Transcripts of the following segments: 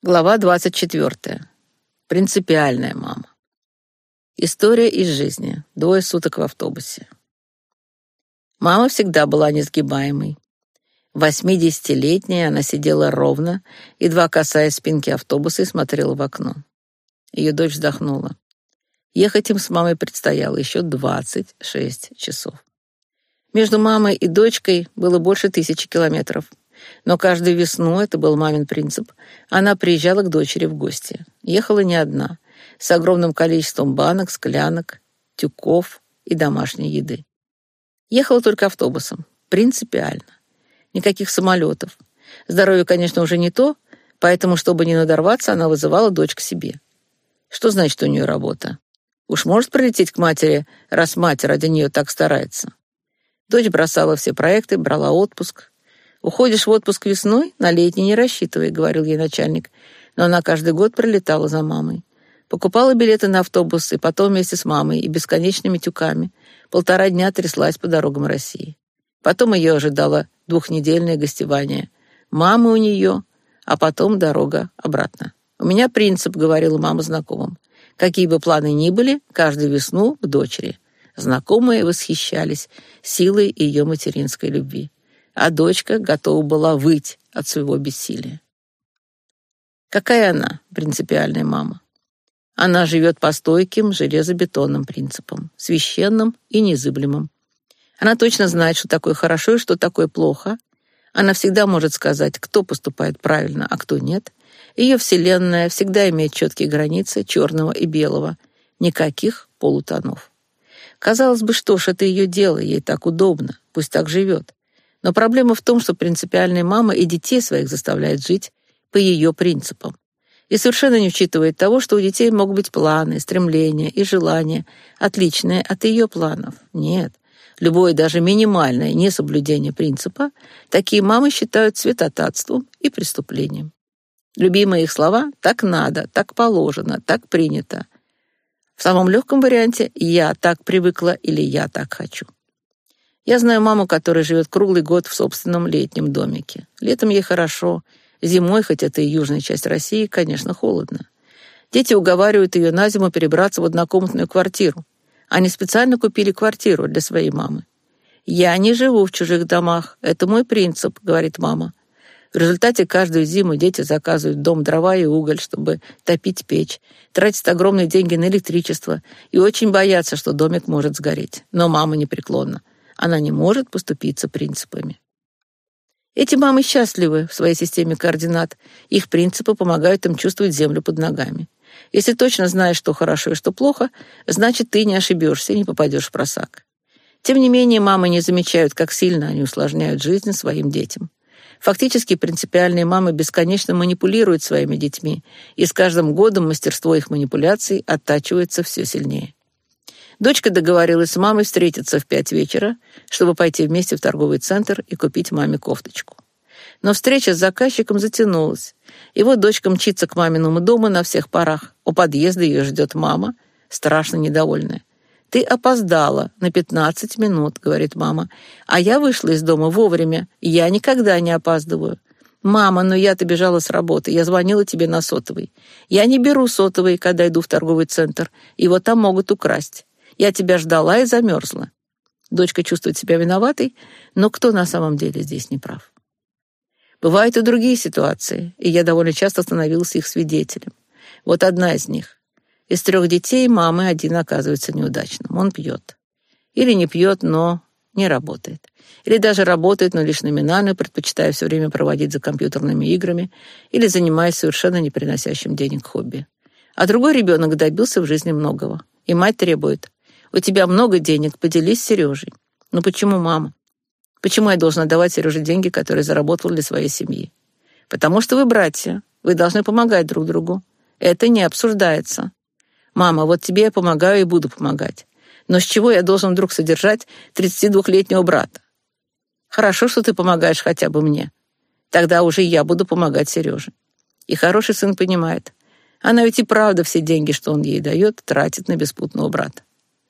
Глава 24. Принципиальная мама. История из жизни. Двое суток в автобусе. Мама всегда была несгибаемой. Восьмидесятилетняя она сидела ровно, едва касаясь спинки автобуса и смотрела в окно. Ее дочь вздохнула. Ехать им с мамой предстояло еще 26 часов. Между мамой и дочкой было больше тысячи километров. Но каждую весну, это был мамин принцип, она приезжала к дочери в гости. Ехала не одна, с огромным количеством банок, склянок, тюков и домашней еды. Ехала только автобусом, принципиально. Никаких самолетов. Здоровье, конечно, уже не то, поэтому, чтобы не надорваться, она вызывала дочь к себе. Что значит у нее работа? Уж может прилететь к матери, раз мать ради нее так старается. Дочь бросала все проекты, брала отпуск, «Уходишь в отпуск весной? На летний не рассчитывай», — говорил ей начальник. Но она каждый год прилетала за мамой. Покупала билеты на автобус, и потом вместе с мамой, и бесконечными тюками. Полтора дня тряслась по дорогам России. Потом ее ожидало двухнедельное гостевание. Мама у нее, а потом дорога обратно. «У меня принцип», — говорила мама знакомым. «Какие бы планы ни были, каждую весну к дочери». Знакомые восхищались силой ее материнской любви а дочка готова была выть от своего бессилия. Какая она, принципиальная мама? Она живет по стойким железобетонным принципам, священным и незыблемым. Она точно знает, что такое хорошо и что такое плохо. Она всегда может сказать, кто поступает правильно, а кто нет. Ее вселенная всегда имеет четкие границы черного и белого, никаких полутонов. Казалось бы, что ж, это ее дело, ей так удобно, пусть так живет. Но проблема в том, что принципиальная мама и детей своих заставляет жить по ее принципам. И совершенно не учитывает того, что у детей могут быть планы, стремления и желания, отличные от ее планов. Нет. Любое даже минимальное несоблюдение принципа такие мамы считают святотатством и преступлением. Любимые их слова «так надо», «так положено», «так принято». В самом легком варианте «я так привыкла» или «я так хочу». Я знаю маму, которая живет круглый год в собственном летнем домике. Летом ей хорошо, зимой, хоть это и южная часть России, конечно, холодно. Дети уговаривают ее на зиму перебраться в однокомнатную квартиру. Они специально купили квартиру для своей мамы. «Я не живу в чужих домах. Это мой принцип», — говорит мама. В результате каждую зиму дети заказывают дом дрова и уголь, чтобы топить печь, тратят огромные деньги на электричество и очень боятся, что домик может сгореть. Но мама непреклонна. Она не может поступиться принципами. Эти мамы счастливы в своей системе координат. Их принципы помогают им чувствовать землю под ногами. Если точно знаешь, что хорошо и что плохо, значит, ты не ошибешься и не попадешь в просак. Тем не менее, мамы не замечают, как сильно они усложняют жизнь своим детям. Фактически принципиальные мамы бесконечно манипулируют своими детьми, и с каждым годом мастерство их манипуляций оттачивается все сильнее. Дочка договорилась с мамой встретиться в пять вечера, чтобы пойти вместе в торговый центр и купить маме кофточку. Но встреча с заказчиком затянулась. И вот дочка мчится к маминому дому на всех парах. У подъезда ее ждет мама, страшно недовольная. «Ты опоздала на пятнадцать минут», — говорит мама. «А я вышла из дома вовремя. Я никогда не опаздываю». «Мама, но я-то бежала с работы. Я звонила тебе на сотовый. Я не беру сотовый, когда иду в торговый центр. Его там могут украсть. Я тебя ждала и замерзла. Дочка чувствует себя виноватой, но кто на самом деле здесь не прав? Бывают и другие ситуации, и я довольно часто становился их свидетелем. Вот одна из них. Из трех детей мамы один оказывается неудачным. Он пьет. Или не пьет, но не работает. Или даже работает, но лишь номинально, предпочитая все время проводить за компьютерными играми или занимаясь совершенно не приносящим денег хобби. А другой ребенок добился в жизни многого. И мать требует у тебя много денег, поделись с Сережей. Ну почему, мама? Почему я должна давать Сереже деньги, которые заработал для своей семьи? Потому что вы братья, вы должны помогать друг другу. Это не обсуждается. Мама, вот тебе я помогаю и буду помогать. Но с чего я должен вдруг содержать 32-летнего брата? Хорошо, что ты помогаешь хотя бы мне. Тогда уже я буду помогать Сереже. И хороший сын понимает. Она ведь и правда все деньги, что он ей дает, тратит на беспутного брата.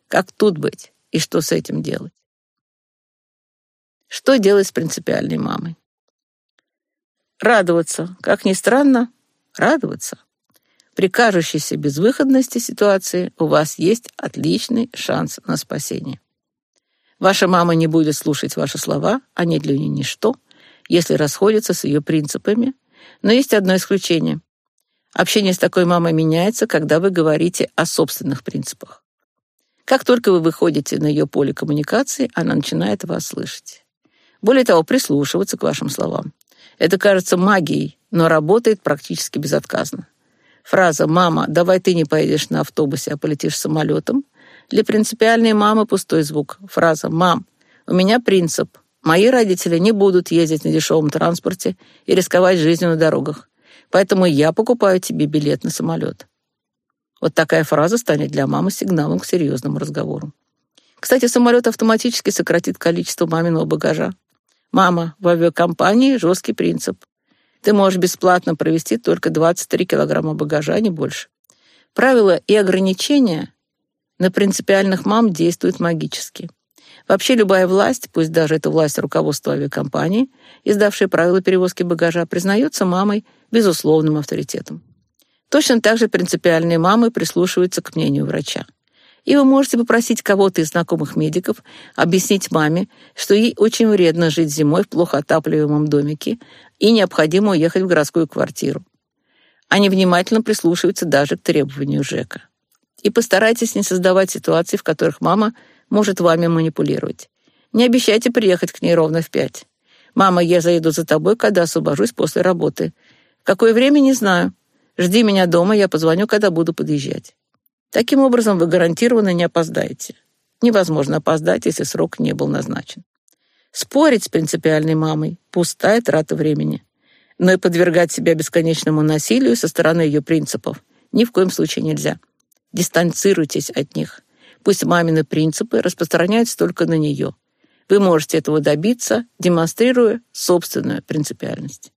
Как тут быть и что с этим делать? Что делать с принципиальной мамой? Радоваться. Как ни странно, радоваться. При кажущейся безвыходности ситуации у вас есть отличный шанс на спасение. Ваша мама не будет слушать ваши слова, они для нее ничто, если расходятся с ее принципами, но есть одно исключение. Общение с такой мамой меняется, когда вы говорите о собственных принципах. Как только вы выходите на ее поле коммуникации, она начинает вас слышать. Более того, прислушиваться к вашим словам. Это кажется магией, но работает практически безотказно. Фраза «Мама, давай ты не поедешь на автобусе, а полетишь самолетом» для принципиальной мамы пустой звук. Фраза «Мам, у меня принцип. Мои родители не будут ездить на дешевом транспорте и рисковать жизнью на дорогах. Поэтому я покупаю тебе билет на самолет». Вот такая фраза станет для мамы сигналом к серьезному разговору. Кстати, самолет автоматически сократит количество маминого багажа. Мама, в авиакомпании жесткий принцип. Ты можешь бесплатно провести только 23 килограмма багажа, а не больше. Правила и ограничения на принципиальных мам действуют магически. Вообще любая власть, пусть даже это власть руководства авиакомпании, издавшая правила перевозки багажа, признается мамой безусловным авторитетом. Точно так же принципиальные мамы прислушиваются к мнению врача. И вы можете попросить кого-то из знакомых медиков объяснить маме, что ей очень вредно жить зимой в плохо отапливаемом домике и необходимо уехать в городскую квартиру. Они внимательно прислушиваются даже к требованию ЖЭКа. И постарайтесь не создавать ситуации, в которых мама может вами манипулировать. Не обещайте приехать к ней ровно в пять. «Мама, я заеду за тобой, когда освобожусь после работы. Какое время, не знаю. Жди меня дома, я позвоню, когда буду подъезжать». Таким образом, вы гарантированно не опоздаете. Невозможно опоздать, если срок не был назначен. Спорить с принципиальной мамой – пустая трата времени. Но и подвергать себя бесконечному насилию со стороны ее принципов ни в коем случае нельзя. Дистанцируйтесь от них. Пусть мамины принципы распространяются только на нее. Вы можете этого добиться, демонстрируя собственную принципиальность.